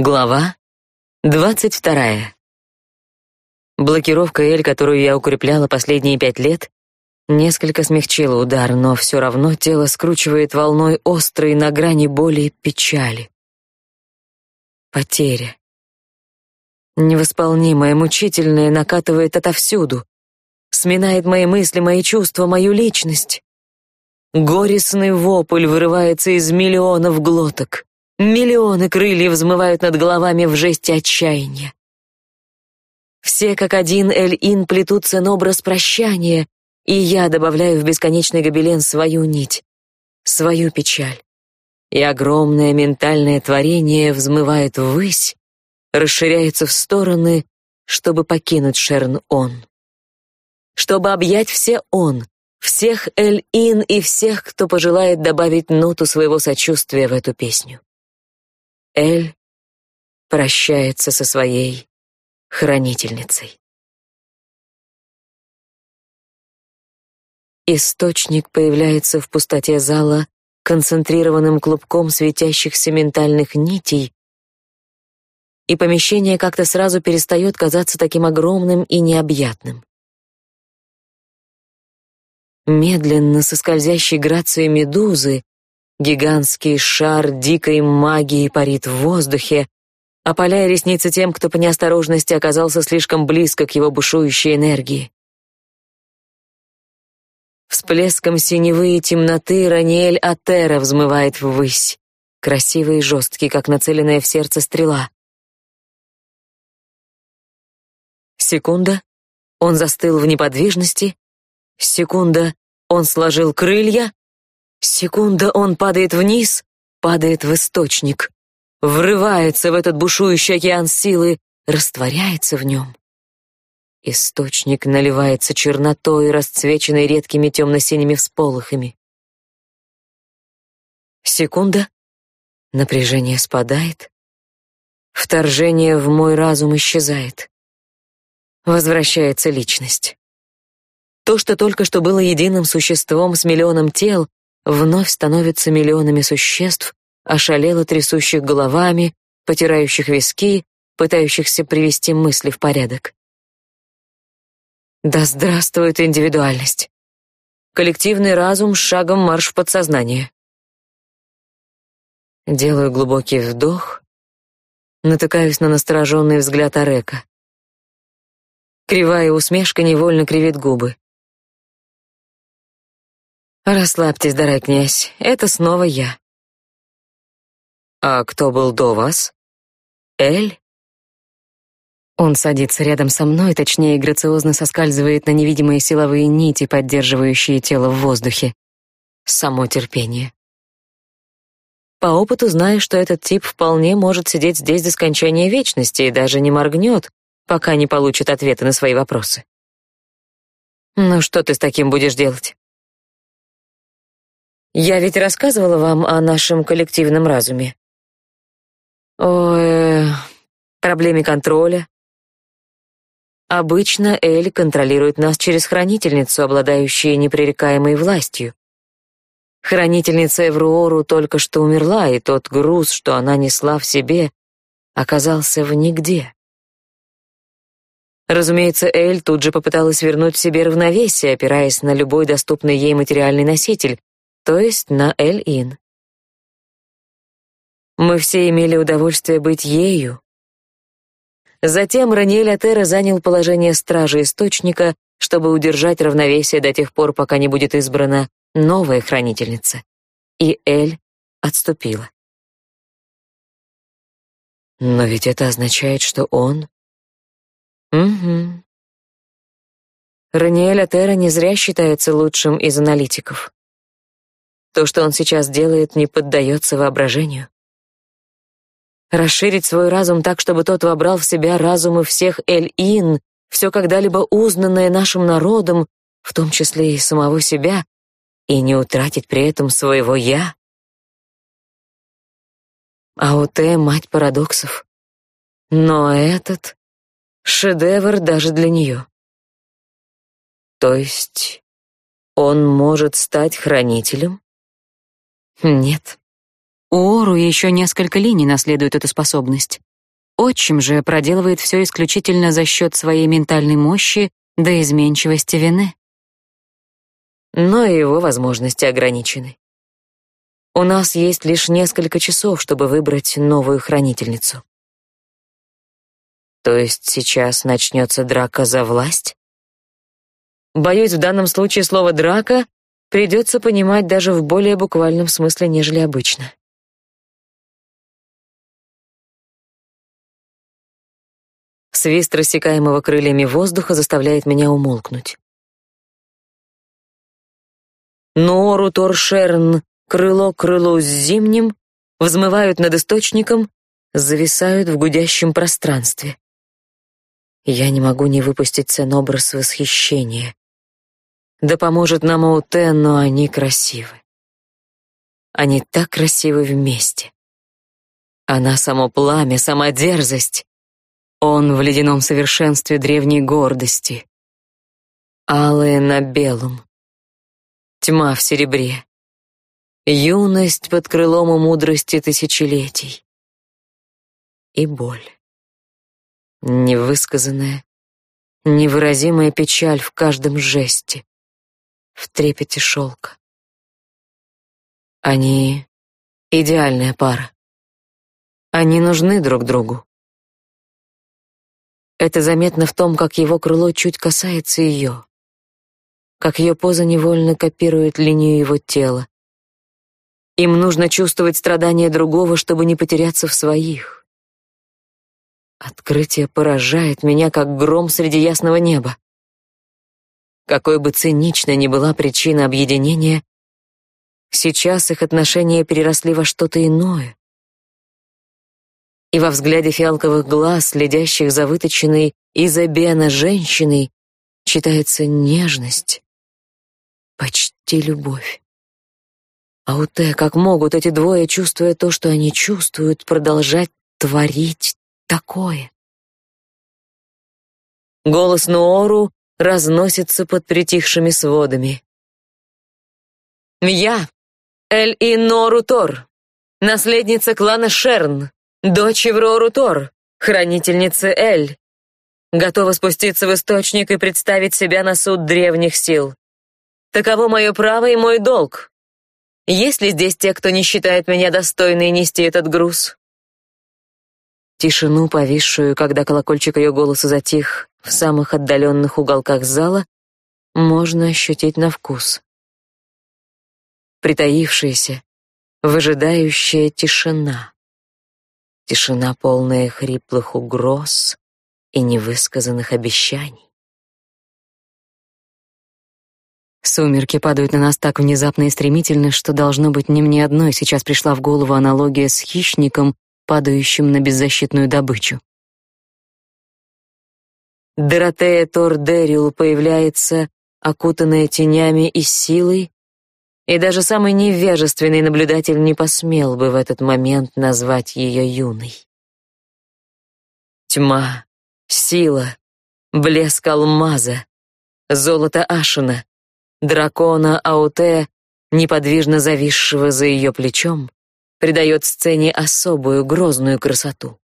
Глава двадцать вторая. Блокировка Эль, которую я укрепляла последние пять лет, несколько смягчила удар, но все равно тело скручивает волной острой на грани боли и печали. Потеря. Невосполнимая, мучительная накатывает отовсюду, сминает мои мысли, мои чувства, мою личность. Горестный вопль вырывается из миллионов глоток. Миллионы крыльев взмывают над головами в жесте отчаяния. Все как один Эль-Ин плетутся на образ прощания, и я добавляю в бесконечный гобелен свою нить, свою печаль. И огромное ментальное творение взмывает ввысь, расширяется в стороны, чтобы покинуть Шерн-Он. Чтобы объять все Он, всех Эль-Ин и всех, кто пожелает добавить ноту своего сочувствия в эту песню. Эль прощается со своей хранительницей. Источник появляется в пустоте зала концентрированным клубком светящихся ментальных нитей, и помещение как-то сразу перестает казаться таким огромным и необъятным. Медленно, со скользящей грацией медузы, Гигантский шар дикой магии парит в воздухе, опаляя ресницы тем, кто по неосторожности оказался слишком близко к его бушующей энергии. Всплеском синевы и темноты Раниэль Атера взмывает ввысь, красивый и жесткий, как нацеленная в сердце стрела. Секунда, он застыл в неподвижности. Секунда, он сложил крылья. Секунда, он падает вниз, падает в источник, врывается в этот бушующий океан силы, растворяется в нем. Источник наливается чернотой, расцвеченной редкими темно-синими всполохами. Секунда, напряжение спадает, вторжение в мой разум исчезает. Возвращается личность. То, что только что было единым существом с миллионом тел, вновь становятся миллионами существ, ошалело трясущих головами, потирающих виски, пытающихся привести мысли в порядок. Да здравствует индивидуальность. Коллективный разум шагом марш в подсознание. Делаю глубокий вдох, натыкаюсь на настороженный взгляд Арека. Кривая усмешка невольно кривит губы. Расслабьтесь, дорогой князь, это снова я. А кто был до вас? Эль? Он садится рядом со мной, точнее, грациозно соскальзывает на невидимые силовые нити, поддерживающие тело в воздухе. Само терпение. По опыту знаю, что этот тип вполне может сидеть здесь до скончания вечности и даже не моргнет, пока не получит ответы на свои вопросы. Ну что ты с таким будешь делать? Я ведь рассказывала вам о нашем коллективном разуме. О э, проблеме контроля. Обычно Эль контролирует нас через хранительницу, обладающую непререкаемой властью. Хранительница Эвруору только что умерла, и тот груз, что она несла в себе, оказался в нигде. Разумеется, Эль тут же попыталась вернуть себе равновесие, опираясь на любой доступный ей материальный носитель, то есть на Эль-Ин. Мы все имели удовольствие быть ею. Затем Раниэль Атера занял положение стражи источника, чтобы удержать равновесие до тех пор, пока не будет избрана новая хранительница. И Эль отступила. Но ведь это означает, что он... Угу. Раниэль Атера не зря считается лучшим из аналитиков. То, что он сейчас делает, не поддается воображению. Расширить свой разум так, чтобы тот вобрал в себя разумы всех Эль-Ин, все когда-либо узнанное нашим народом, в том числе и самого себя, и не утратить при этом своего «я». Ауте — мать парадоксов. Но этот — шедевр даже для нее. То есть он может стать хранителем? Нет. У Ору еще несколько линий наследует эту способность. отчим же проделывает все исключительно за счет своей ментальной мощи да изменчивости вины. Но его возможности ограничены. У нас есть лишь несколько часов, чтобы выбрать новую хранительницу. То есть сейчас начнется драка за власть? Боюсь, в данном случае слово «драка» придется понимать даже в более буквальном смысле, нежели обычно. Свист рассекаемого крыльями воздуха заставляет меня умолкнуть. Нору Торшерн, крыло к крылу с зимним, взмывают над источником, зависают в гудящем пространстве. Я не могу не выпустить цен-образ восхищения. Да поможет нам Аутен, но они красивы. Они так красивы вместе. Она само пламя, сама дерзость. Он в ледяном совершенстве древней гордости. Алые на белом. Тьма в серебре. Юность под крылом у мудрости тысячелетий. И боль. Невысказанная, невыразимая печаль в каждом жесте, в трепете шелка. Они идеальная пара. Они нужны друг другу. Это заметно в том, как его крыло чуть касается ее, как ее поза невольно копирует линию его тела. Им нужно чувствовать страдания другого, чтобы не потеряться в своих. Открытие поражает меня, как гром среди ясного неба. Какой бы циничной ни была причина объединения, сейчас их отношения переросли во что-то иное, и во взгляде фиалковых глаз, следящих за выточенной из женщиной, читается нежность, почти любовь. А у Т, как могут эти двое, чувствуя то, что они чувствуют, продолжать творить такое? Голос Нуору разносится под притихшими сводами. «Я, Эль-Инору Тор, наследница клана Шерн, Дочь Еврору Тор, хранительницы Эль. Готова спуститься в источник и представить себя на суд древних сил. Таково мое право и мой долг. Есть ли здесь те, кто не считает меня достойной нести этот груз? Тишину, повисшую, когда колокольчик ее голоса затих в самых отдаленных уголках зала, можно ощутить на вкус. Притаившаяся, выжидающая тишина. Тишина, полная хриплых угроз и невысказанных обещаний. Сумерки падают на нас так внезапно и стремительно, что должно быть не мне одной сейчас пришла в голову аналогия с хищником, падающим на беззащитную добычу. Доротея Тордерил появляется, окутанная тенями и силой, и даже самый невежественный наблюдатель не посмел бы в этот момент назвать ее юной. Тьма, сила, блеск алмаза, золото Ашина, дракона Ауте, неподвижно зависшего за ее плечом, придает сцене особую грозную красоту.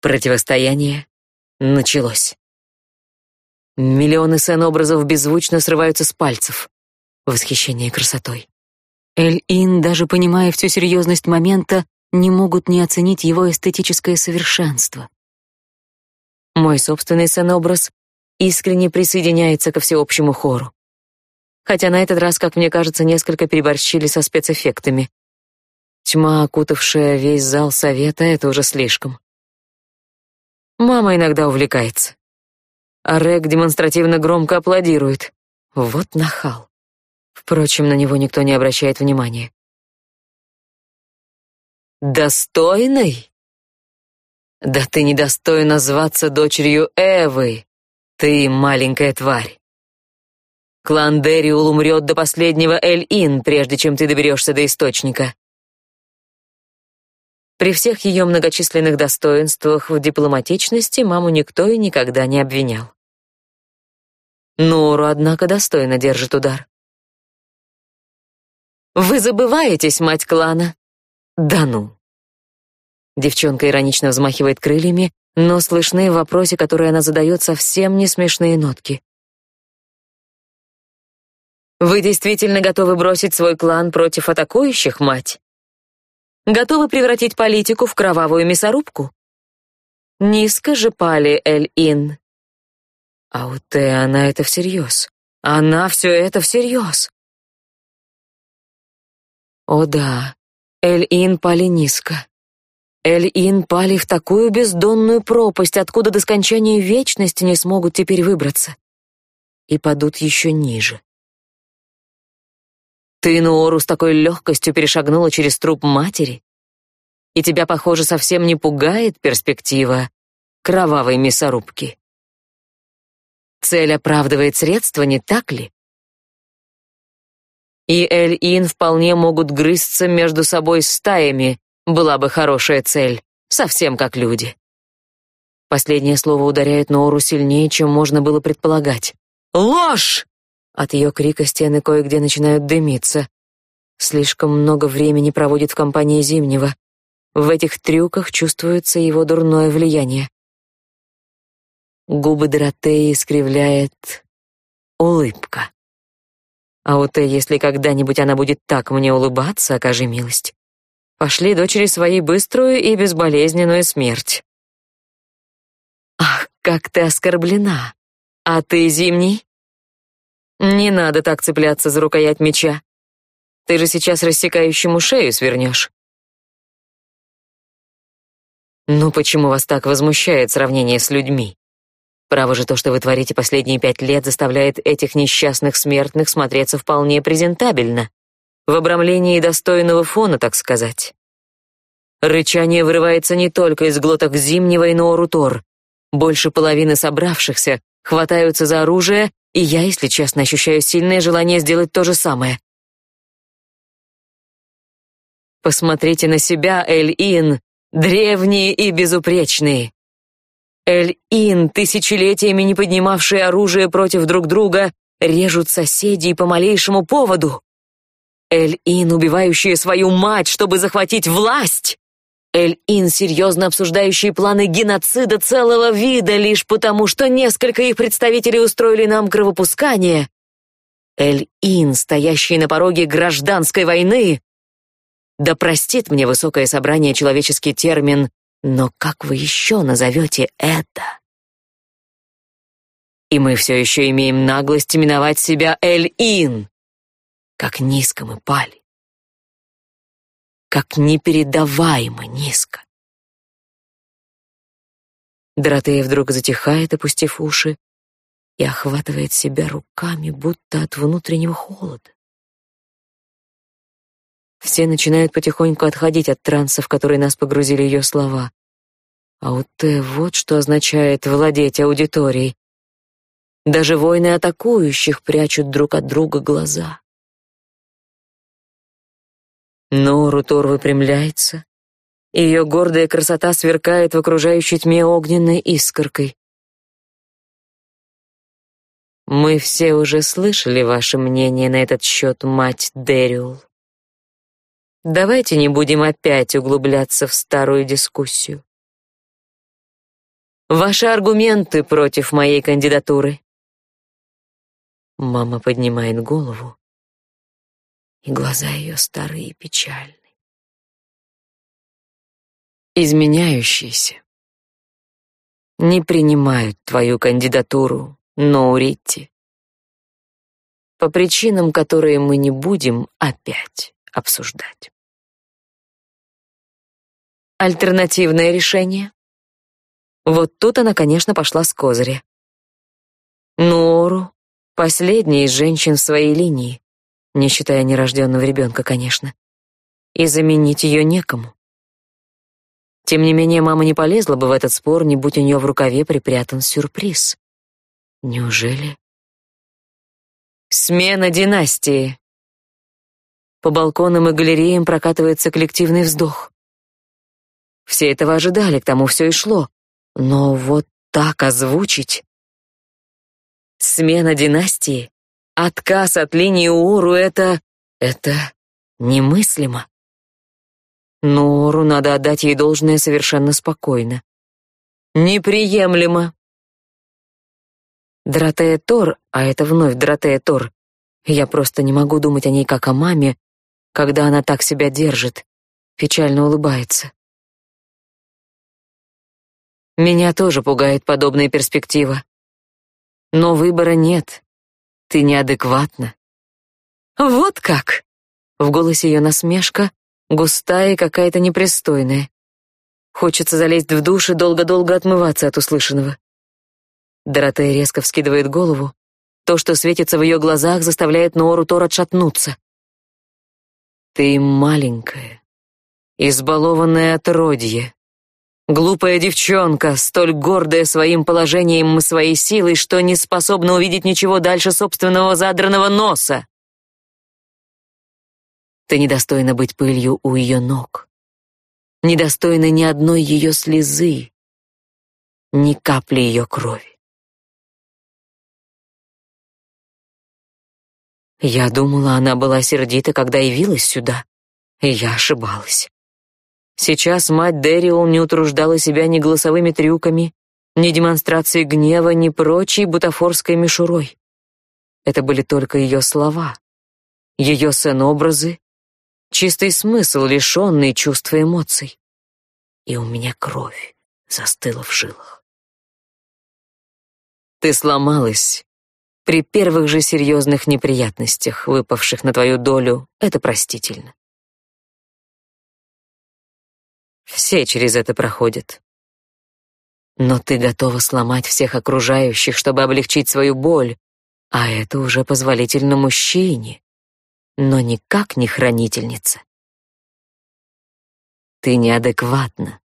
Противостояние началось. Миллионы сцен-образов беззвучно срываются с пальцев восхищение красотой. Эль-Ин, даже понимая всю серьезность момента, не могут не оценить его эстетическое совершенство. Мой собственный сценобраз искренне присоединяется ко всеобщему хору. Хотя на этот раз, как мне кажется, несколько переборщили со спецэффектами. Тьма, окутавшая весь зал совета, это уже слишком. Мама иногда увлекается. А Рэг демонстративно громко аплодирует. Вот нахал. Впрочем, на него никто не обращает внимания. «Достойной? Да ты недостойна зваться дочерью Эвы, ты маленькая тварь. Клан Дериул умрет до последнего Эль-Ин, прежде чем ты доберешься до Источника». При всех ее многочисленных достоинствах в дипломатичности маму никто и никогда не обвинял. Нору, однако, достойно держит удар. Вы забываетесь, мать клана. Да ну. Девчонка иронично взмахивает крыльями, но слышны в вопросе, который она задает, совсем не смешные нотки. Вы действительно готовы бросить свой клан против атакующих, мать? Готовы превратить политику в кровавую мясорубку? Низко же пали Эль-Ин. А вот и она это всерьез. Она все это всерьез. О да, Эль-Ин пали низко. Эль-Ин пали в такую бездонную пропасть, откуда до скончания вечности не смогут теперь выбраться. И падут еще ниже. Ты, Нуору, с такой легкостью перешагнула через труп матери? И тебя, похоже, совсем не пугает перспектива кровавой мясорубки. Цель оправдывает средства, не так ли? И Эль-Ин вполне могут грызться между собой стаями, была бы хорошая цель, совсем как люди. Последнее слово ударяет Нору сильнее, чем можно было предполагать. «Ложь!» От ее крика стены кое-где начинают дымиться. Слишком много времени проводит в компании Зимнего. В этих трюках чувствуется его дурное влияние. Губы Доротеи искривляет улыбка. А вот и если когда-нибудь она будет так мне улыбаться, окажи милость. Пошли дочери своей быструю и безболезненную смерть. Ах, как ты оскорблена. А ты, Зимний? Не надо так цепляться за рукоять меча. Ты же сейчас рассекающему шею свернешь. Ну почему вас так возмущает сравнение с людьми? Право же то, что вы творите последние пять лет, заставляет этих несчастных смертных смотреться вполне презентабельно. В обрамлении достойного фона, так сказать. Рычание вырывается не только из глоток Зимнего и Ноорутор. Больше половины собравшихся хватаются за оружие и я, если честно, ощущаю сильное желание сделать то же самое. Посмотрите на себя, Эль-Ин, древние и безупречные. Эль-Ин, тысячелетиями не поднимавшие оружие против друг друга, режут соседей по малейшему поводу. Эль-Ин, убивающие свою мать, чтобы захватить власть. Эль-Ин, серьезно обсуждающие планы геноцида целого вида лишь потому, что несколько их представителей устроили нам кровопускание. Эль-Ин, стоящие на пороге гражданской войны. Да простит мне высокое собрание человеческий термин, но как вы еще назовете это? И мы все еще имеем наглость именовать себя Эль-Ин. Как низко мы пали как непередаваемо низко. Доротея вдруг затихает, опустив уши, и охватывает себя руками, будто от внутреннего холода. Все начинают потихоньку отходить от транса, в который нас погрузили ее слова. А у Т вот что означает владеть аудиторией. Даже воины атакующих прячут друг от друга глаза. Но Рутор выпрямляется. Ее гордая красота сверкает в окружающей тьме огненной искоркой. Мы все уже слышали ваше мнение на этот счет, мать Дэриул. Давайте не будем опять углубляться в старую дискуссию. Ваши аргументы против моей кандидатуры. Мама поднимает голову и глаза ее старые и печальные. Изменяющиеся не принимают твою кандидатуру, Ноуритти, по причинам, которые мы не будем опять обсуждать. Альтернативное решение? Вот тут она, конечно, пошла с козыря. Нору, последняя из женщин в своей линии, не считая нерожденного ребенка, конечно. И заменить ее некому. Тем не менее, мама не полезла бы в этот спор, не будь у нее в рукаве припрятан сюрприз. Неужели? Смена династии. По балконам и галереям прокатывается коллективный вздох. Все этого ожидали, к тому все и шло. Но вот так озвучить... Смена династии? Отказ от линии Уру — это... это немыслимо. Нору надо отдать ей должное совершенно спокойно. Неприемлемо. Доротея Тор, а это вновь Доротея Тор. Я просто не могу думать о ней как о маме, когда она так себя держит, печально улыбается. Меня тоже пугает подобная перспектива. Но выбора нет. Ты неадекватна. Вот как. В голосе ее насмешка, густая и какая-то непристойная. Хочется залезть в душ и долго-долго отмываться от услышанного. Доротея резко вскидывает голову. То, что светится в ее глазах, заставляет Ноору Тор отшатнуться. Ты маленькая, избалованное отродье. Глупая девчонка, столь гордая своим положением и своей силой, что не способна увидеть ничего дальше собственного задранного носа. Ты недостойна быть пылью у ее ног. Недостойна ни одной ее слезы, ни капли ее крови. Я думала, она была сердита, когда явилась сюда, и я ошибалась. Сейчас мать Дэриол не утруждала себя ни голосовыми трюками, ни демонстрацией гнева, ни прочей бутафорской мишурой. Это были только ее слова, ее сценобразы, чистый смысл, лишенный чувств и эмоций. И у меня кровь застыла в жилах. Ты сломалась. При первых же серьезных неприятностях, выпавших на твою долю, это простительно. Все через это проходят. Но ты готова сломать всех окружающих, чтобы облегчить свою боль, а это уже позволительно мужчине, но никак не хранительница. Ты неадекватна.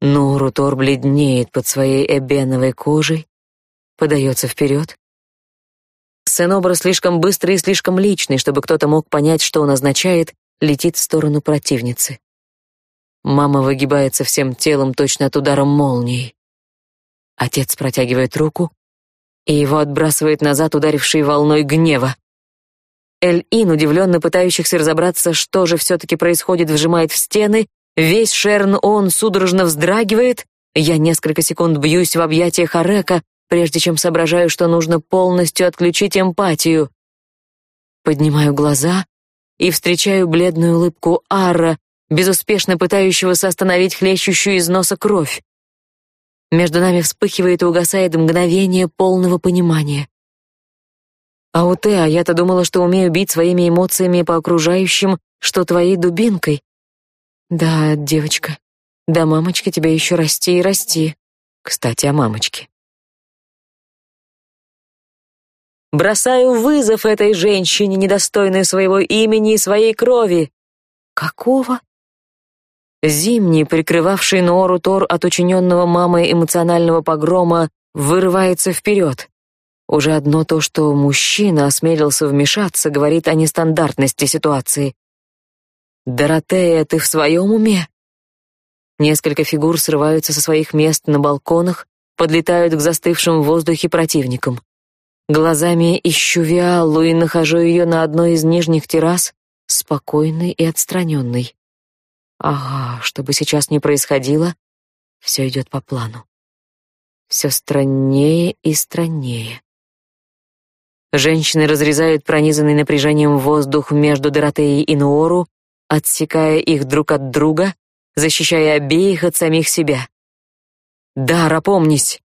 Но Рутор бледнеет под своей эбеновой кожей, подается вперед. Сценобраз слишком быстрый и слишком личный, чтобы кто-то мог понять, что он означает, летит в сторону противницы. Мама выгибается всем телом точно от удара молнии. Отец протягивает руку, и его отбрасывает назад ударивший волной гнева. Эль-Ин, удивленно пытающихся разобраться, что же все-таки происходит, вжимает в стены, весь Шерн-Он судорожно вздрагивает, я несколько секунд бьюсь в объятиях Арека, прежде чем соображаю, что нужно полностью отключить эмпатию. Поднимаю глаза и встречаю бледную улыбку Арра, безуспешно пытающегося остановить хлещущую из носа кровь. Между нами вспыхивает и угасает мгновение полного понимания. А я-то думала, что умею бить своими эмоциями по окружающим, что твоей дубинкой. Да, девочка, да мамочке тебе еще расти и расти. Кстати, о мамочке. Бросаю вызов этой женщине, недостойной своего имени и своей крови. Какого? Зимний, прикрывавший Ноору Тор от учиненного мамой эмоционального погрома, вырывается вперед. Уже одно то, что мужчина осмелился вмешаться, говорит о нестандартности ситуации. «Доротея, ты в своем уме?» Несколько фигур срываются со своих мест на балконах, подлетают к застывшим в воздухе противникам. Глазами ищу Виалу и нахожу ее на одной из нижних террас, спокойной и отстраненной. Ага, что бы сейчас ни происходило, все идет по плану. Все страннее и страннее. Женщины разрезают пронизанный напряжением воздух между Доротеей и Нуору, отсекая их друг от друга, защищая обеих от самих себя. «Дар, опомнись!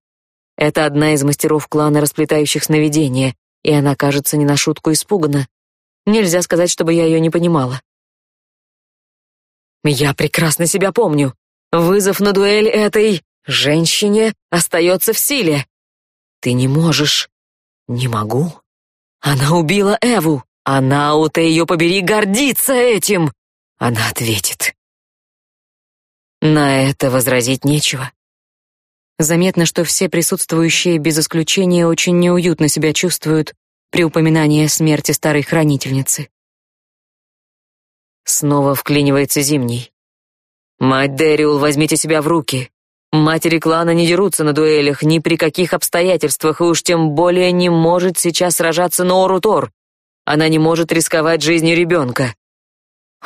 Это одна из мастеров клана расплетающих сновидения, и она, кажется, не на шутку испугана. Нельзя сказать, чтобы я ее не понимала. Я прекрасно себя помню. Вызов на дуэль этой женщине остается в силе. Ты не можешь. Не могу. Она убила Эву. Она, у ты ее побери, гордится этим. Она ответит. На это возразить нечего. Заметно, что все присутствующие без исключения очень неуютно себя чувствуют при упоминании смерти старой хранительницы. Снова вклинивается Зимний. «Мать Дэриул, возьмите себя в руки. Матери клана не дерутся на дуэлях ни при каких обстоятельствах, и уж тем более не может сейчас сражаться на Орутор. Она не может рисковать жизнью ребенка.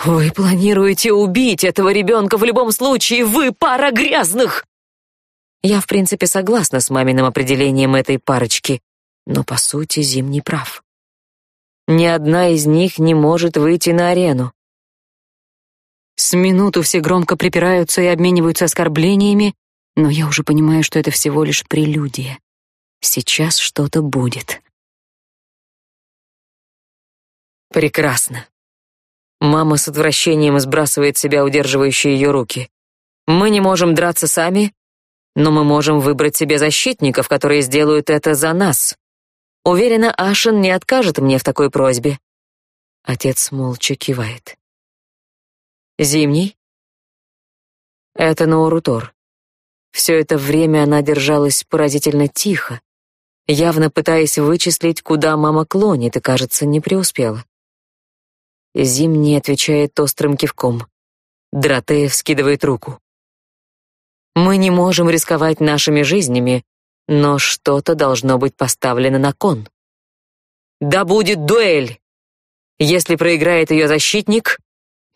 Вы планируете убить этого ребенка в любом случае, вы пара грязных. Я, в принципе, согласна с маминым определением этой парочки, но по сути Зим не прав. Ни одна из них не может выйти на арену. С минуту все громко припираются и обмениваются оскорблениями, но я уже понимаю, что это всего лишь прелюдия. Сейчас что-то будет. Прекрасно. Мама с отвращением сбрасывает себя удерживающие ее руки. Мы не можем драться сами, но мы можем выбрать себе защитников, которые сделают это за нас. Уверена, Ашен не откажет мне в такой просьбе. Отец молча кивает. Зимний? Это Наурутор. Все это время она держалась поразительно тихо, явно пытаясь вычислить, куда мама клонит, и, кажется, не преуспела. Зимний отвечает острым кивком. Дратея вскидывает руку. Мы не можем рисковать нашими жизнями, но что-то должно быть поставлено на кон. Да будет дуэль! Если проиграет ее защитник,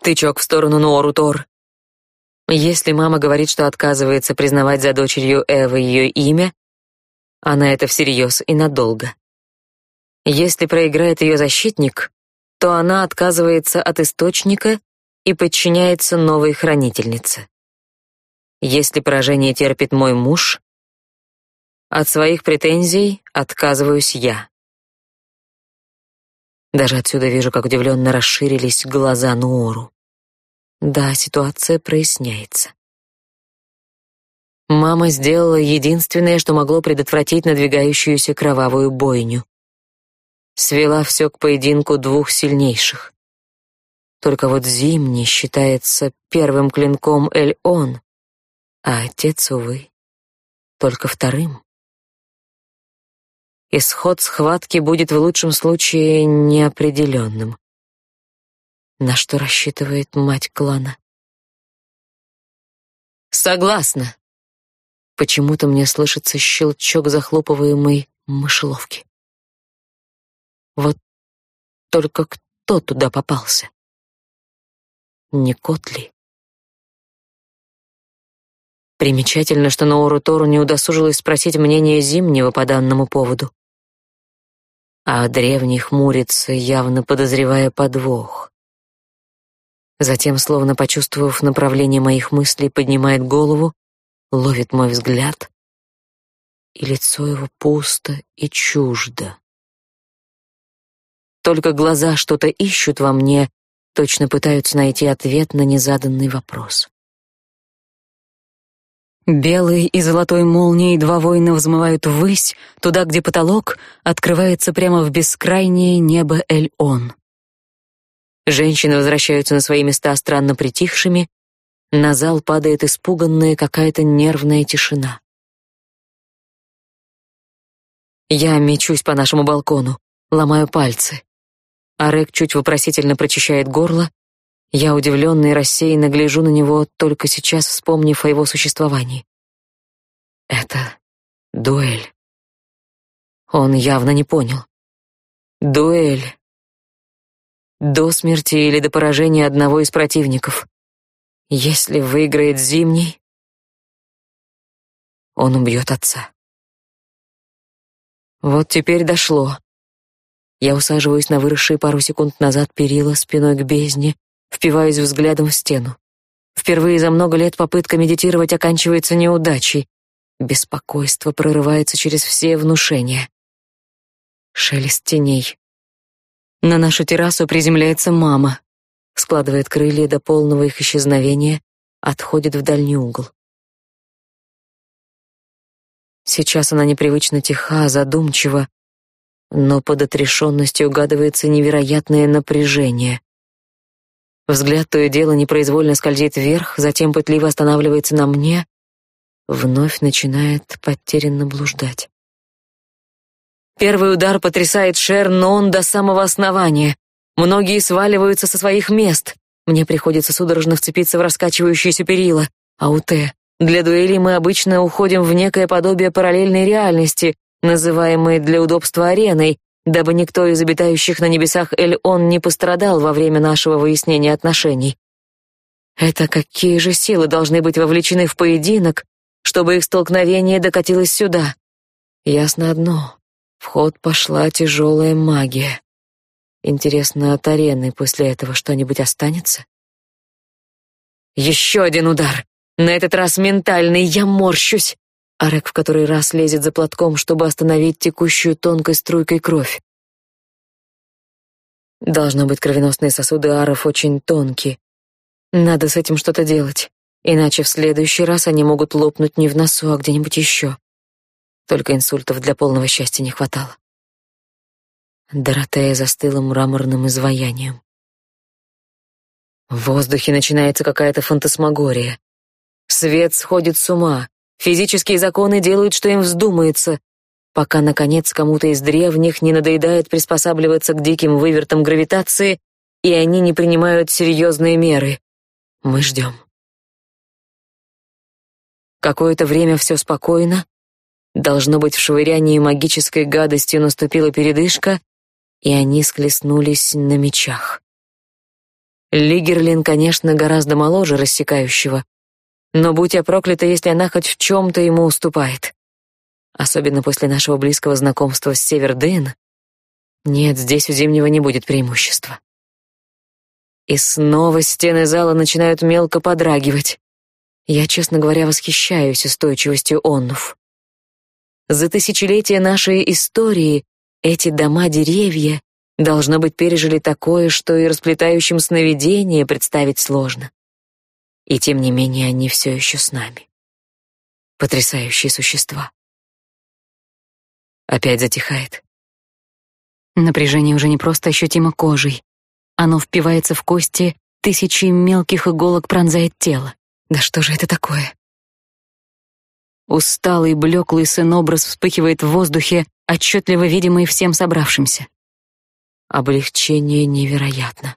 тычок в сторону Нору Тор. Если мама говорит, что отказывается признавать за дочерью Эвы ее имя, она это всерьез и надолго. Если проиграет ее защитник, то она отказывается от источника и подчиняется новой хранительнице. Если поражение терпит мой муж, от своих претензий отказываюсь я. Даже отсюда вижу, как удивленно расширились глаза Нуору. Да, ситуация проясняется. Мама сделала единственное, что могло предотвратить надвигающуюся кровавую бойню. Свела все к поединку двух сильнейших. Только вот Зимний считается первым клинком Эль-Он, а отец, увы, только вторым. Исход схватки будет в лучшем случае неопределенным. На что рассчитывает мать клана? Согласна. Почему-то мне слышится щелчок захлопываемой мышеловки. Вот только кто туда попался? Не кот ли? Примечательно, что Наору Тору не удосужилась спросить мнение Зимнего по данному поводу. А древний хмурится, явно подозревая подвох. Затем, словно почувствовав направление моих мыслей, поднимает голову ловит мой взгляд, и лицо его пусто и чуждо. Только глаза что-то ищут во мне, точно пытаются найти ответ на незаданный вопрос. Белый и золотой молнией два воина взмывают ввысь, туда, где потолок открывается прямо в бескрайнее небо Эль-Он. Женщины возвращаются на свои места странно притихшими, на зал падает испуганная какая-то нервная тишина. Я мечусь по нашему балкону, ломаю пальцы. Арек чуть вопросительно прочищает горло. Я удивленно и рассеянно гляжу на него, только сейчас вспомнив о его существовании. Это дуэль. Он явно не понял. Дуэль. До смерти или до поражения одного из противников. Если выиграет Зимний, он убьет отца. Вот теперь дошло. Я усаживаюсь на выросшие пару секунд назад перила спиной к бездне, впиваюсь взглядом в стену. Впервые за много лет попытка медитировать оканчивается неудачей. Беспокойство прорывается через все внушения. Шелест теней. На нашу террасу приземляется мама складывает крылья до полного их исчезновения, отходит в дальний угол. Сейчас она непривычно тиха, задумчива, но под отрешенностью угадывается невероятное напряжение. Взгляд то и дело непроизвольно скользит вверх, затем пытливо останавливается на мне, вновь начинает потерянно блуждать. Первый удар потрясает Шер, но он до самого основания. Многие сваливаются со своих мест. Мне приходится судорожно вцепиться в раскачивающиеся перила. АУТ. Для дуэли мы обычно уходим в некое подобие параллельной реальности, называемой для удобства ареной, дабы никто из обитающих на небесах Эль-Он не пострадал во время нашего выяснения отношений. Это какие же силы должны быть вовлечены в поединок, чтобы их столкновение докатилось сюда? Ясно одно. В ход пошла тяжелая магия. Интересно, от арены после этого что-нибудь останется? Еще один удар. На этот раз ментальный, я морщусь. Арек в который раз лезет за платком, чтобы остановить текущую тонкой струйкой кровь. Должно быть, кровеносные сосуды аров очень тонкие. Надо с этим что-то делать, иначе в следующий раз они могут лопнуть не в носу, а где-нибудь еще. Только инсультов для полного счастья не хватало. Доротея застыла мраморным изваянием. В воздухе начинается какая-то фантасмагория. Свет сходит с ума, физические законы делают, что им вздумается, пока, наконец, кому-то из древних не надоедает приспосабливаться к диким вывертам гравитации, и они не принимают серьезные меры. Мы ждем. Какое-то время все спокойно. Должно быть, в швырянии магической гадостью наступила передышка, и они схлестнулись на мечах. Лигерлин, конечно, гораздо моложе рассекающего, но будь я проклята, если она хоть в чем-то ему уступает. Особенно после нашего близкого знакомства с Севердейн. Нет, здесь у Зимнего не будет преимущества. И снова стены зала начинают мелко подрагивать. Я, честно говоря, восхищаюсь устойчивостью оннов. За тысячелетия нашей истории эти дома-деревья, должно быть, пережили такое, что и расплетающим сновидение представить сложно. И тем не менее они все еще с нами. Потрясающие существа. Опять затихает. Напряжение уже не просто ощутимо кожей. Оно впивается в кости, тысячи мелких иголок пронзает тело. Да что же это такое? Усталый, блеклый сын-образ вспыхивает в воздухе, отчетливо видимый всем собравшимся. Облегчение невероятно.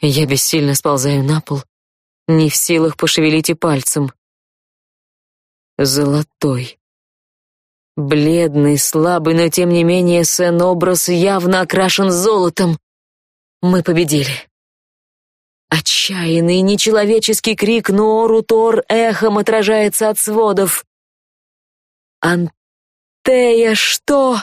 Я бессильно сползаю на пол, не в силах пошевелить и пальцем. Золотой. Бледный, слабый, но тем не менее сын-образ явно окрашен золотом. Мы победили. Отчаянный, нечеловеческий крик Нору Тор эхом отражается от сводов. «Антея, что?»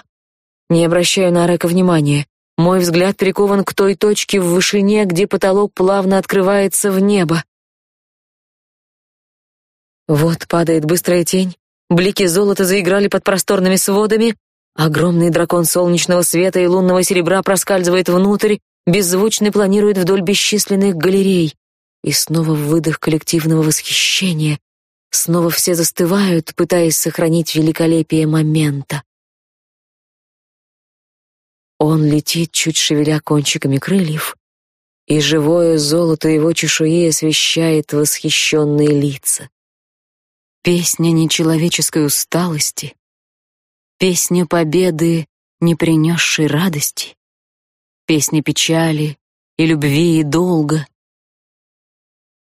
Не обращаю на Арека внимания. Мой взгляд прикован к той точке в вышине, где потолок плавно открывается в небо. Вот падает быстрая тень, блики золота заиграли под просторными сводами, огромный дракон солнечного света и лунного серебра проскальзывает внутрь, беззвучно планирует вдоль бесчисленных галерей. И снова выдох коллективного восхищения. Снова все застывают, пытаясь сохранить великолепие момента. Он летит, чуть шевеля кончиками крыльев, и живое золото его чешуи освещает восхищенные лица. Песня нечеловеческой усталости, песня победы, не принесшей радости, песня печали и любви и долга.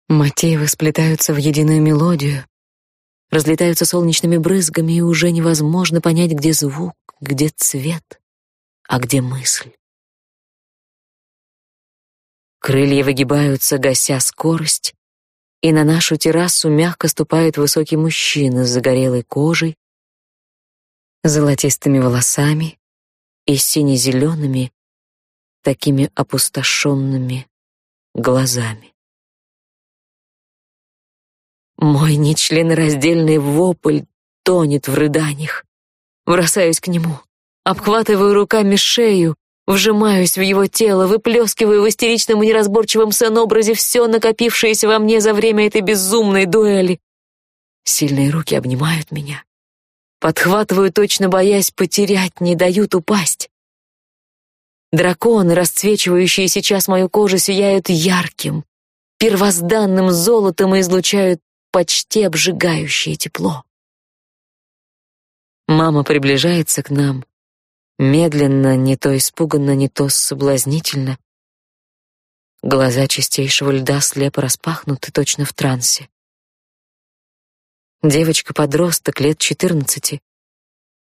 Мотивы сплетаются в единую мелодию, разлетаются солнечными брызгами, и уже невозможно понять, где звук, где цвет а где мысль? Крылья выгибаются, гася скорость, и на нашу террасу мягко ступает высокий мужчина с загорелой кожей, золотистыми волосами и сине-зелеными, такими опустошенными глазами. Мой нечленораздельный вопль тонет в рыданиях. Бросаюсь к нему. Обхватываю руками шею, вжимаюсь в его тело, выплескиваю в истеричном и неразборчивом сон-образе все накопившееся во мне за время этой безумной дуэли. Сильные руки обнимают меня. Подхватываю, точно боясь потерять, не дают упасть. Драконы, расцвечивающие сейчас мою кожу, сияют ярким, первозданным золотом и излучают почти обжигающее тепло. Мама приближается к нам, Медленно, не то испуганно, не то соблазнительно. Глаза чистейшего льда слепо распахнуты, точно в трансе. Девочка-подросток лет четырнадцати.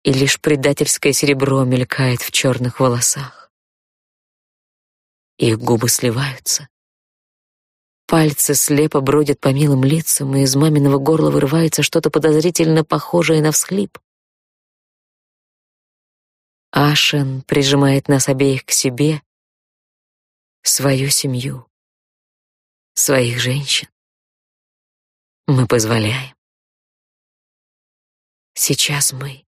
и лишь предательское серебро мелькает в черных волосах. Их губы сливаются. Пальцы слепо бродят по милым лицам, и из маминого горла вырывается что-то подозрительно похожее на всхлип. Ашен прижимает нас обеих к себе, свою семью, своих женщин. Мы позволяем. Сейчас мы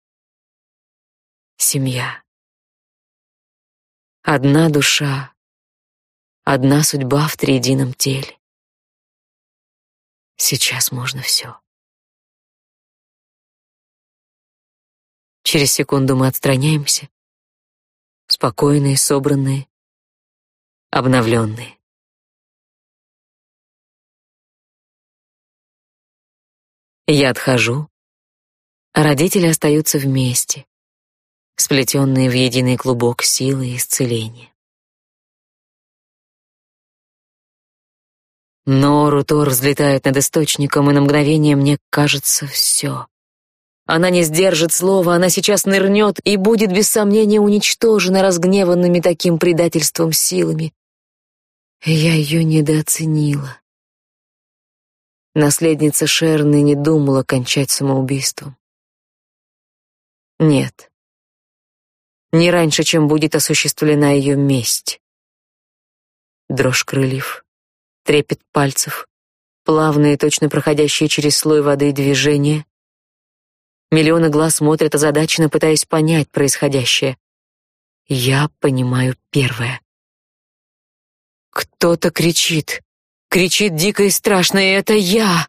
семья. Одна душа, одна судьба в триедином теле. Сейчас можно все. Через секунду мы отстраняемся, спокойные, собранные, обновленные. Я отхожу, а родители остаются вместе, сплетенные в единый клубок силы и исцеления. Но Рутор взлетает над источником, и на мгновение мне кажется все. Она не сдержит слова, она сейчас нырнет и будет без сомнения уничтожена разгневанными таким предательством силами. Я ее недооценила. Наследница Шерны не думала кончать самоубийством. Нет. Не раньше, чем будет осуществлена ее месть. Дрожь крыльев, трепет пальцев, плавные, точно проходящие через слой воды движения. Миллионы глаз смотрят озадаченно, пытаясь понять происходящее. Я понимаю первое. Кто-то кричит. Кричит дико и страшно, и это я.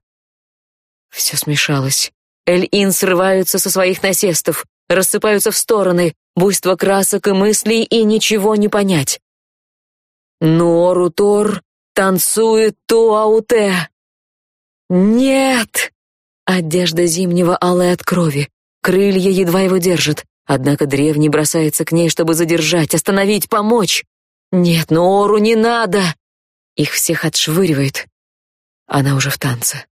Все смешалось. Эль-Ин срываются со своих насестов рассыпаются в стороны, буйство красок и мыслей, и ничего не понять. Норутор танцует туауте. Нет! Одежда зимнего алая от крови, крылья едва его держат, однако древний бросается к ней, чтобы задержать, остановить, помочь. Нет, Нору не надо! Их всех отшвыривает. Она уже в танце.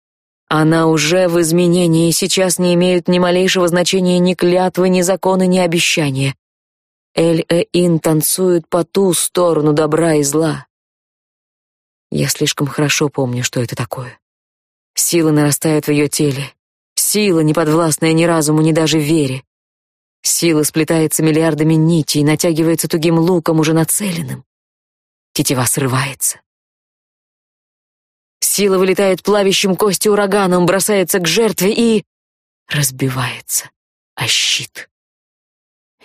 Она уже в изменении, и сейчас не имеют ни малейшего значения ни клятвы, ни законы, ни обещания. Эль-Э-Ин танцует по ту сторону добра и зла. Я слишком хорошо помню, что это такое. Сила нарастает в ее теле. Сила, не подвластная ни разуму, ни даже вере. Сила сплетается миллиардами нитей натягивается тугим луком, уже нацеленным. Тетива срывается. Сила вылетает плавящим кости ураганом, бросается к жертве и... разбивается о щит.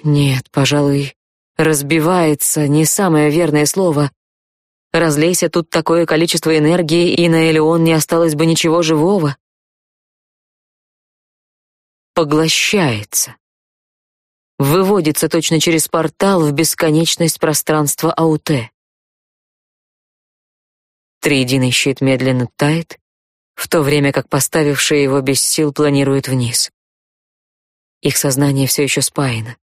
Нет, пожалуй, разбивается не самое верное слово. Разлейся тут такое количество энергии, и на Элеон не осталось бы ничего живого. Поглощается. Выводится точно через портал в бесконечность пространства Ауте. Триединый щит медленно тает, в то время как поставившие его без сил планируют вниз. Их сознание все еще спаяно.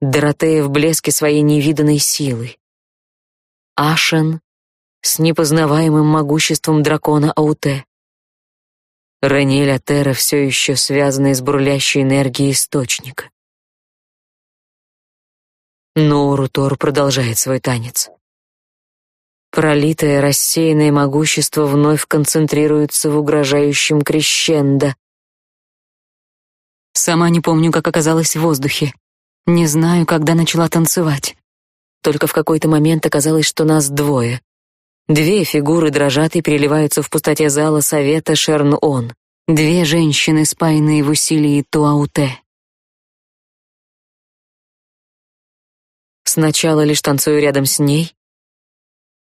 Доротея в блеске своей невиданной силы. Ашен с непознаваемым могуществом дракона Ауте. Раниль Атера все еще связанный с бурлящей энергией источника. Но Урутор продолжает свой танец. Пролитое рассеянное могущество вновь концентрируется в угрожающем крещендо. Сама не помню, как оказалась в воздухе. Не знаю, когда начала танцевать. Только в какой-то момент оказалось, что нас двое. Две фигуры дрожат и переливаются в пустоте зала совета Шерн-Он. Две женщины, спаянные в усилии Туауте. Сначала лишь танцую рядом с ней,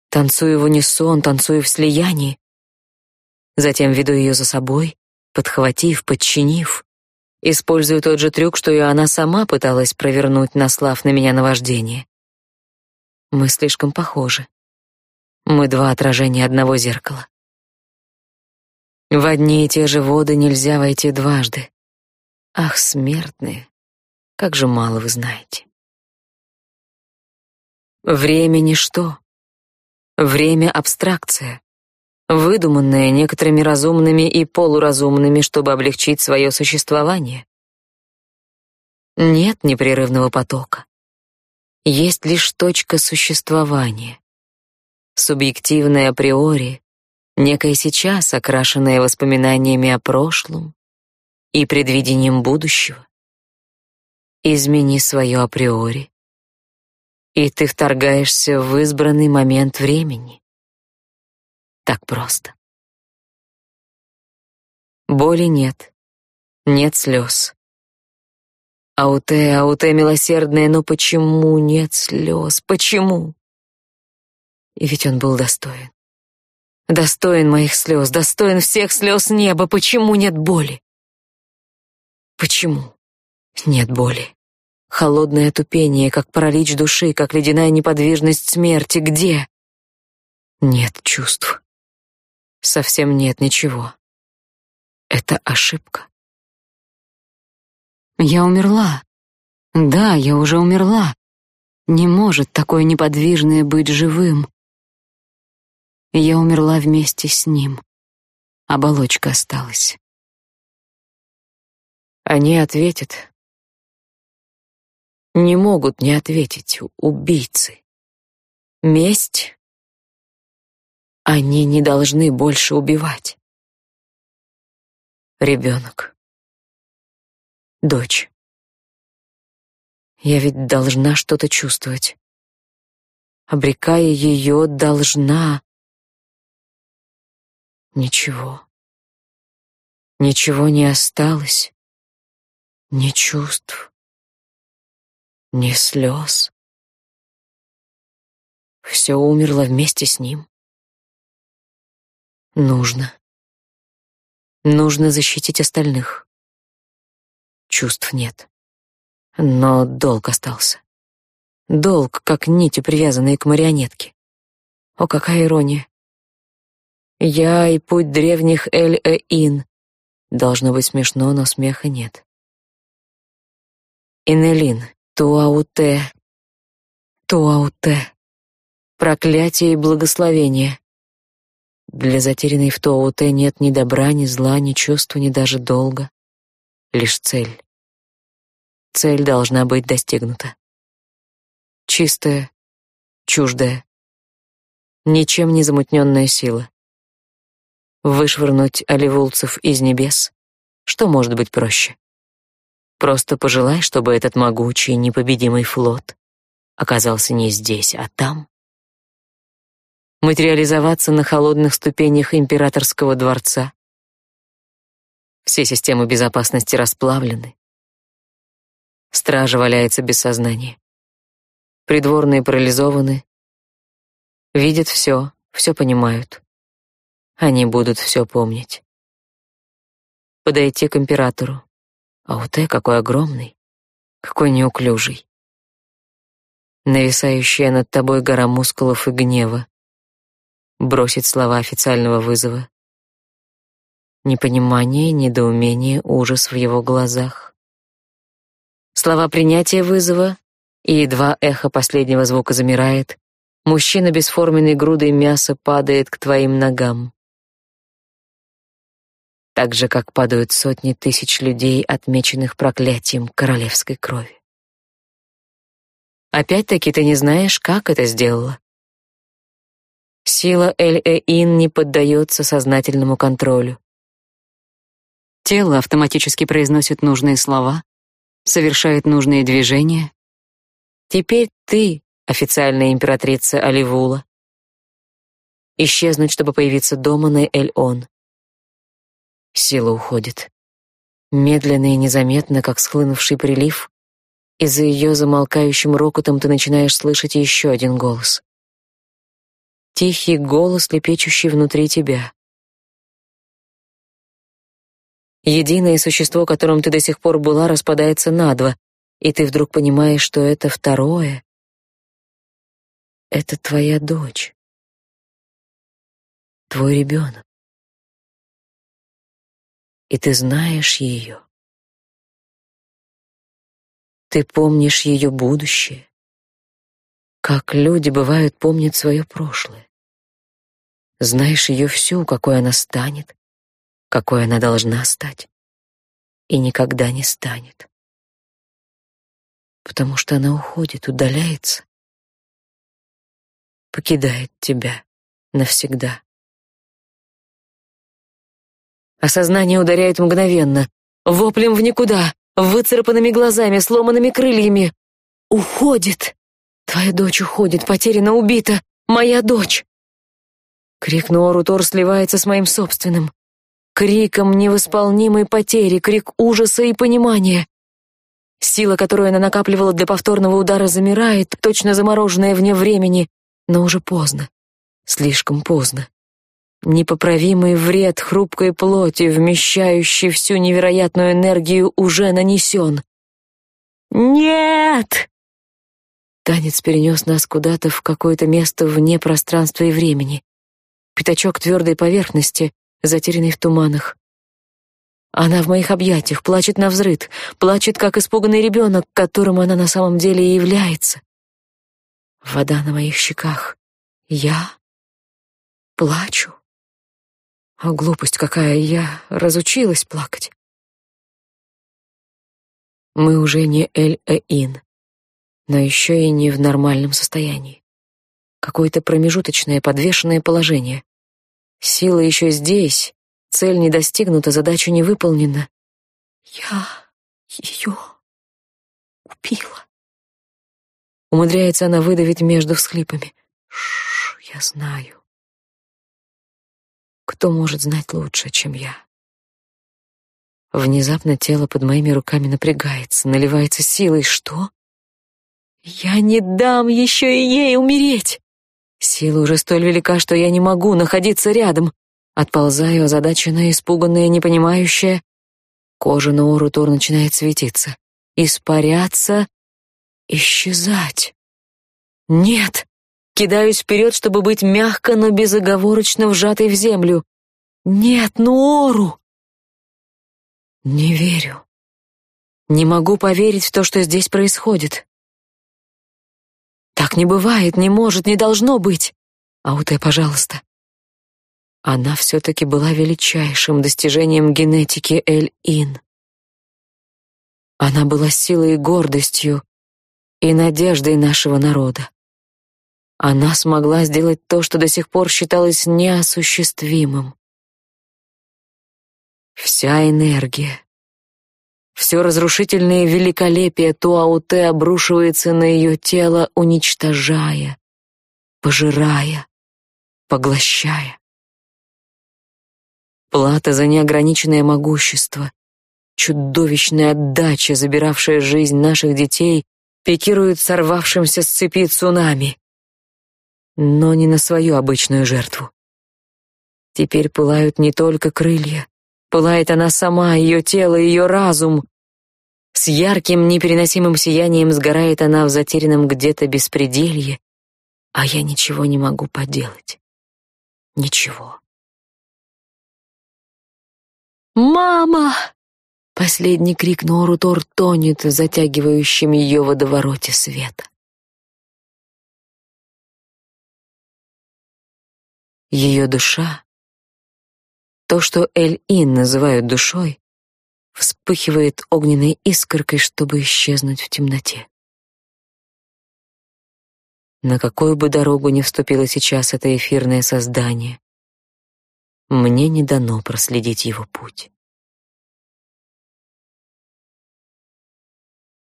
Танцую в унисон, танцую в слиянии. Затем веду ее за собой, подхватив, подчинив. Использую тот же трюк, что и она сама пыталась провернуть, наслав на меня наваждение. Мы слишком похожи. Мы два отражения одного зеркала. В одни и те же воды нельзя войти дважды. Ах, смертные, как же мало вы знаете. Время — ничто. Время — абстракция, выдуманная некоторыми разумными и полуразумными, чтобы облегчить свое существование. Нет непрерывного потока. Есть лишь точка существования. Субъективное априори, некое сейчас, окрашенное воспоминаниями о прошлом и предвидением будущего. Измени свое априори, и ты вторгаешься в избранный момент времени. Так просто. Боли нет, нет слез. Ауте, ауте милосердная, но почему нет слез? Почему? И ведь он был достоин. Достоин моих слез, достоин всех слез неба. Почему нет боли? Почему нет боли? Холодное тупение, как паралич души, как ледяная неподвижность смерти. Где? Нет чувств. Совсем нет ничего. Это ошибка. Я умерла. Да, я уже умерла. Не может такое неподвижное быть живым. Я умерла вместе с ним. Оболочка осталась. Они ответят. Не могут не ответить убийцы. Месть? Они не должны больше убивать. Ребенок. Дочь. Я ведь должна что-то чувствовать. Обрекая ее, должна... Ничего. Ничего не осталось. Ни чувств, ни слез. Все умерло вместе с ним. Нужно. Нужно защитить остальных. Чувств нет. Но долг остался. Долг, как нити, привязанные к марионетке. О, какая ирония. Я и путь древних Эль-Э-Ин. Должно быть смешно, но смеха нет. Инелин, Туауте, Туауте. Проклятие и благословение. Для затерянной в Тоуте нет ни добра, ни зла, ни чувства, ни даже долга. Лишь цель. Цель должна быть достигнута. Чистая, чуждая, ничем не замутненная сила. Вышвырнуть оливулцев из небес, что может быть проще? Просто пожелай, чтобы этот могучий, непобедимый флот оказался не здесь, а там материализоваться на холодных ступенях императорского дворца. Все системы безопасности расплавлены. Стража валяется без сознания. Придворные парализованы. Видят все, все понимают. Они будут все помнить. Подойти к императору. А у Т какой огромный, какой неуклюжий. Нависающая над тобой гора мускулов и гнева бросить слова официального вызова. Непонимание, недоумение, ужас в его глазах. Слова принятия вызова, и едва эхо последнего звука замирает, мужчина бесформенной грудой мяса падает к твоим ногам. Так же, как падают сотни тысяч людей, отмеченных проклятием королевской крови. Опять-таки ты не знаешь, как это сделала. Сила Эль-Эин не поддается сознательному контролю. Тело автоматически произносит нужные слова, совершает нужные движения. Теперь ты официальная императрица Аливула. Исчезнуть, чтобы появиться дома на Эль-Он. Сила уходит. Медленно и незаметно, как схлынувший прилив, и за ее замолкающим рокотом ты начинаешь слышать еще один голос тихий голос, лепечущий внутри тебя. Единое существо, которым ты до сих пор была, распадается на два, и ты вдруг понимаешь, что это второе — это твоя дочь, твой ребенок. И ты знаешь ее. Ты помнишь ее будущее, как люди бывают помнят свое прошлое. Знаешь ее всю, какой она станет, какой она должна стать и никогда не станет. потому что она уходит, удаляется, покидает тебя навсегда. Осознание ударяет мгновенно, воплем в никуда, выцарапанными глазами, сломанными крыльями. Уходит. Твоя дочь уходит, потеряна, убита. Моя дочь. Крик Нуору сливается с моим собственным. Криком невосполнимой потери, крик ужаса и понимания. Сила, которую она накапливала для повторного удара, замирает, точно замороженная вне времени, но уже поздно. Слишком поздно. Непоправимый вред хрупкой плоти, вмещающий всю невероятную энергию, уже нанесен. «Нет!» Танец перенес нас куда-то в какое-то место вне пространства и времени. Пятачок твердой поверхности, затерянный в туманах. Она в моих объятиях, плачет на взрыд, плачет, как испуганный ребенок, которым она на самом деле и является. Вода на моих щеках. Я плачу. А глупость какая, я разучилась плакать. Мы уже не Эль-Эин, но еще и не в нормальном состоянии. Какое-то промежуточное подвешенное положение. Сила еще здесь, цель не достигнута, задача не выполнена. Я ее убила. Умудряется она выдавить между всхлипами. Шш, я знаю. Кто может знать лучше, чем я? Внезапно тело под моими руками напрягается, наливается силой. Что? Я не дам еще и ей умереть. Сила уже столь велика, что я не могу находиться рядом. Отползаю, озадаченная, испуганная, непонимающая. Кожа на Орутор начинает светиться, испаряться, исчезать. Нет! Кидаюсь вперед, чтобы быть мягко, но безоговорочно вжатой в землю. Нет, Нору! Не верю. Не могу поверить в то, что здесь происходит. Так не бывает, не может, не должно быть. Ауте, пожалуйста. Она все-таки была величайшим достижением генетики Эль-Ин. Она была силой и гордостью и надеждой нашего народа. Она смогла сделать то, что до сих пор считалось неосуществимым. Вся энергия, все разрушительное великолепие Туауте обрушивается на ее тело, уничтожая, пожирая, поглощая. Плата за неограниченное могущество, чудовищная отдача, забиравшая жизнь наших детей, пикирует сорвавшимся с цепи цунами но не на свою обычную жертву. Теперь пылают не только крылья, пылает она сама, ее тело, ее разум. С ярким, непереносимым сиянием сгорает она в затерянном где-то беспределье, а я ничего не могу поделать. Ничего. «Мама!» Последний крик Норутор тонет в затягивающем ее водовороте света. Ее душа, то, что Эль-Ин называют душой, вспыхивает огненной искоркой, чтобы исчезнуть в темноте. На какую бы дорогу ни вступило сейчас это эфирное создание, мне не дано проследить его путь.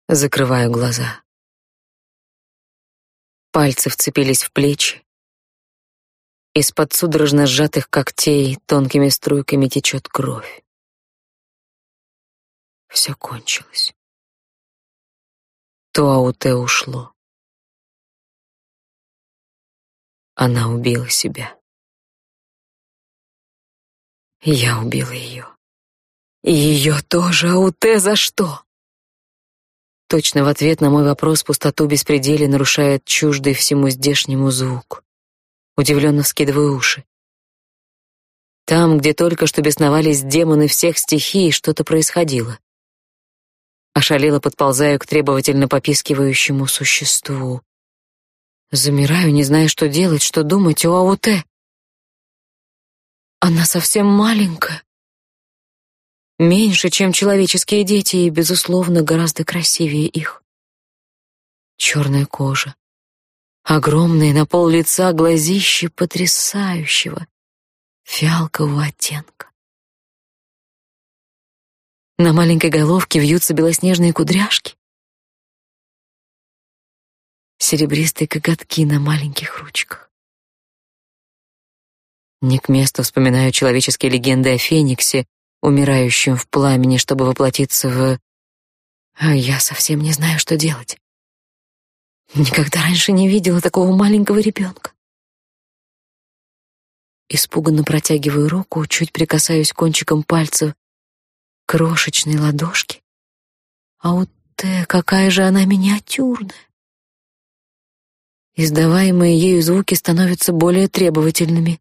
Закрываю глаза. Пальцы вцепились в плечи, из-под судорожно сжатых когтей тонкими струйками течет кровь. Все кончилось. Туауте ушло. Она убила себя. Я убила ее. И ее тоже, Ауте, за что? Точно в ответ на мой вопрос пустоту беспределия нарушает чуждый всему здешнему звук удивленно вскидываю уши. Там, где только что бесновались демоны всех стихий, что-то происходило. Ошалело подползаю к требовательно попискивающему существу. Замираю, не зная, что делать, что думать о Ауте. Она совсем маленькая. Меньше, чем человеческие дети, и, безусловно, гораздо красивее их. Черная кожа, огромные на пол лица глазищи потрясающего фиалкового оттенка. На маленькой головке вьются белоснежные кудряшки, серебристые коготки на маленьких ручках. Не к месту вспоминаю человеческие легенды о Фениксе, умирающем в пламени, чтобы воплотиться в... А я совсем не знаю, что делать. Никогда раньше не видела такого маленького ребенка. Испуганно протягиваю руку, чуть прикасаюсь кончиком пальцев к крошечной ладошке. А вот э, какая же она миниатюрная. Издаваемые ею звуки становятся более требовательными.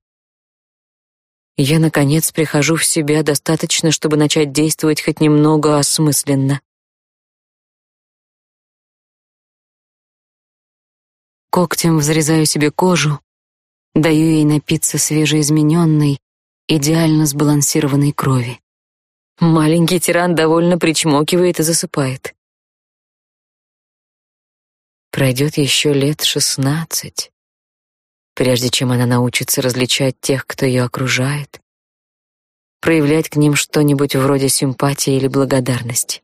Я, наконец, прихожу в себя достаточно, чтобы начать действовать хоть немного осмысленно. Когтем взрезаю себе кожу, даю ей напиться свежеизмененной, идеально сбалансированной крови. Маленький тиран довольно причмокивает и засыпает. Пройдет еще лет шестнадцать, прежде чем она научится различать тех, кто ее окружает, проявлять к ним что-нибудь вроде симпатии или благодарности.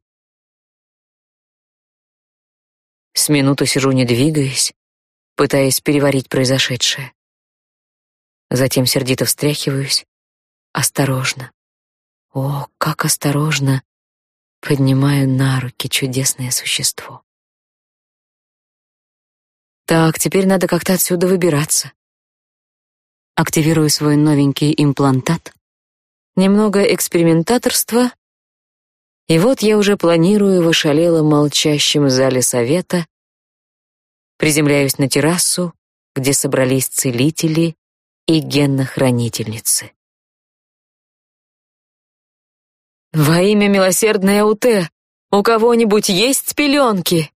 С минуту сижу, не двигаясь, пытаясь переварить произошедшее. Затем сердито встряхиваюсь, осторожно. О, как осторожно поднимаю на руки чудесное существо. Так, теперь надо как-то отсюда выбираться. Активирую свой новенький имплантат. Немного экспериментаторства. И вот я уже планирую в ошалелом молчащем зале совета. Приземляюсь на террасу, где собрались целители и геннохранительницы. «Во имя милосердной Ауте, у кого-нибудь есть пеленки?»